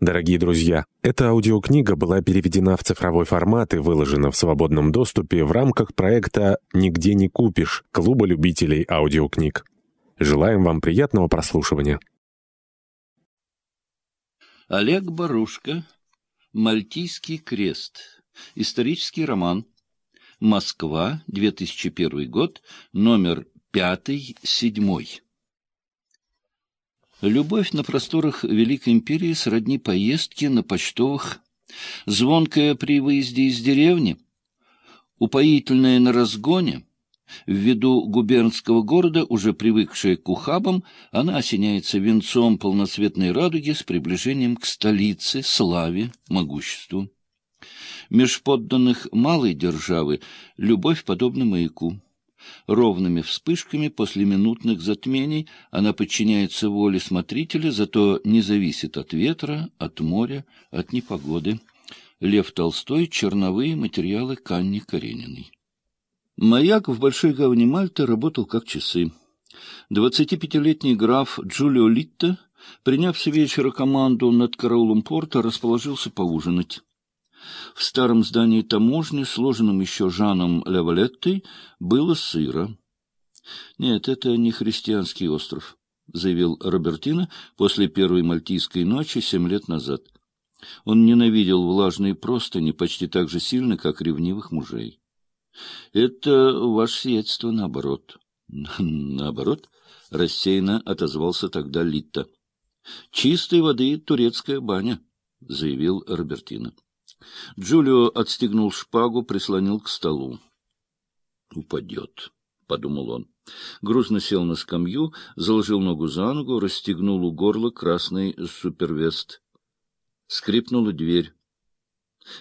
Дорогие друзья, эта аудиокнига была переведена в цифровой формат и выложена в свободном доступе в рамках проекта «Нигде не купишь» Клуба любителей аудиокниг. Желаем вам приятного прослушивания. Олег Барушка. Мальтийский крест. Исторический роман. Москва, 2001 год, номер 5-7. Любовь на просторах Великой Империи сродни поездке на почтовых, звонкая при выезде из деревни, упоительная на разгоне. В виду губернского города, уже привыкшая к ухабам, она осеняется венцом полноцветной радуги с приближением к столице, славе, могуществу. Меж подданных малой державы любовь подобна маяку. Ровными вспышками после минутных затмений она подчиняется воле смотрителя, зато не зависит от ветра, от моря, от непогоды. Лев Толстой. Черновые материалы Канни Карениной. Маяк в Большой гавани Мальты работал как часы. Двадцатипятилетний граф Джулио Литта, приняв с вечера команду над караулом порта, расположился поужинать. В старом здании таможни, сложенном еще Жаном Левалеттой, было сыро. — Нет, это не христианский остров, — заявил Робертино после первой мальтийской ночи семь лет назад. Он ненавидел влажные простыни почти так же сильно, как ревнивых мужей. — Это ваше сиятельство наоборот. — Наоборот? — рассеянно отозвался тогда Литта. — Чистой воды турецкая баня, — заявил Робертино. Джулио отстегнул шпагу, прислонил к столу. «Упадет», — подумал он. Грузно сел на скамью, заложил ногу за ногу, расстегнул у горла красный супервест. Скрипнула дверь.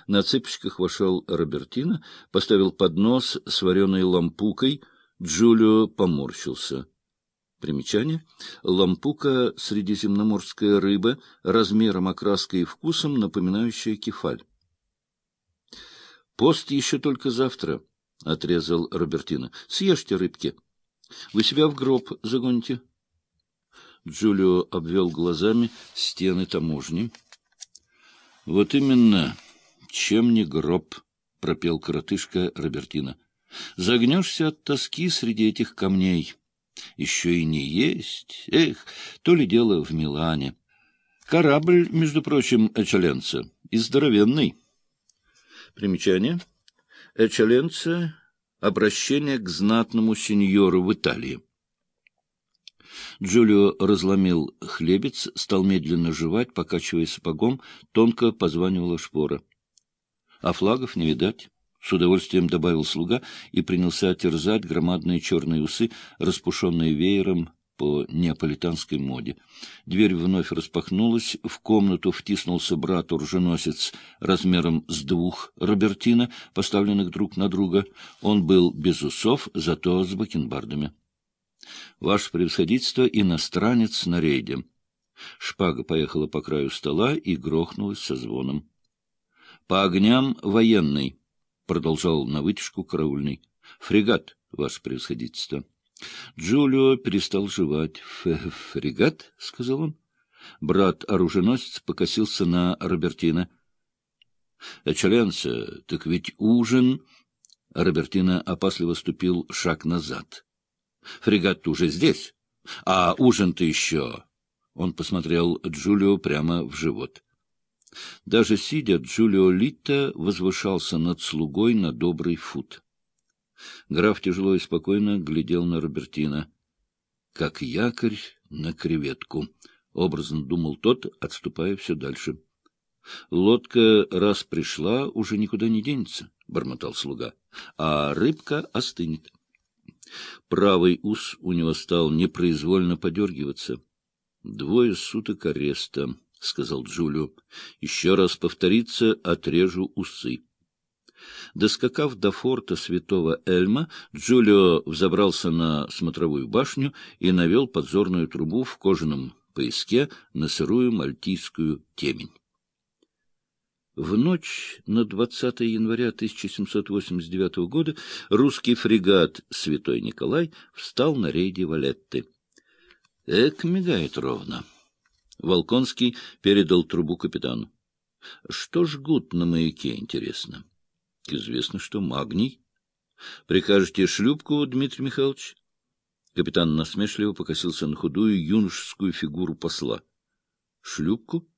На цыпочках вошел Робертино, поставил поднос с вареной лампукой. Джулио поморщился. Примечание. Лампука — средиземноморская рыба, размером, окраской и вкусом напоминающая кефаль. Пост еще только завтра, — отрезал Робертино. — Съешьте рыбки. Вы себя в гроб загоните. Джулио обвел глазами стены таможни. — Вот именно, чем не гроб, — пропел коротышка Робертино. — Загнешься от тоски среди этих камней. Еще и не есть. Эх, то ли дело в Милане. Корабль, между прочим, Эчаленца, и здоровенный. Примечание. Эчаленце — обращение к знатному сеньору в Италии. Джулио разломил хлебец, стал медленно жевать, покачивая сапогом, тонко позванивала шпора. А флагов не видать. С удовольствием добавил слуга и принялся терзать громадные черные усы, распушенные веером по неаполитанской моде. Дверь вновь распахнулась, в комнату втиснулся брат-оруженосец размером с двух Робертина, поставленных друг на друга. Он был без усов, зато с бакенбардами. — Ваше превосходительство, иностранец на рейде. Шпага поехала по краю стола и грохнулась со звоном. — По огням военный, — продолжал на вытяжку караульный. — Фрегат, ваше превосходительство. — Джулио перестал жевать. — Фрегат? — сказал он. Брат-оруженосец покосился на Робертина. — Эчеленце, так ведь ужин... Робертина опасливо ступил шаг назад. — Фрегат уже здесь, а ужин-то еще... Он посмотрел Джулио прямо в живот. Даже сидя, Джулио Литта возвышался над слугой на добрый фут. Граф тяжело и спокойно глядел на Робертина. «Как якорь на креветку», — образно думал тот, отступая все дальше. «Лодка, раз пришла, уже никуда не денется», — бормотал слуга, — «а рыбка остынет». Правый ус у него стал непроизвольно подергиваться. «Двое суток ареста», — сказал Джулио. «Еще раз повторится, отрежу усы». Доскакав до форта святого Эльма, Джулио взобрался на смотровую башню и навел подзорную трубу в кожаном пояске на сырую мальтийскую темень. В ночь на 20 января 1789 года русский фрегат «Святой Николай» встал на рейде Валетты. Эк, мигает ровно. Волконский передал трубу капитану. — Что жгут на маяке, интересно? — Известно, что магний. — Прикажете шлюпку, Дмитрий Михайлович? Капитан насмешливо покосился на худую юношескую фигуру посла. — Шлюпку?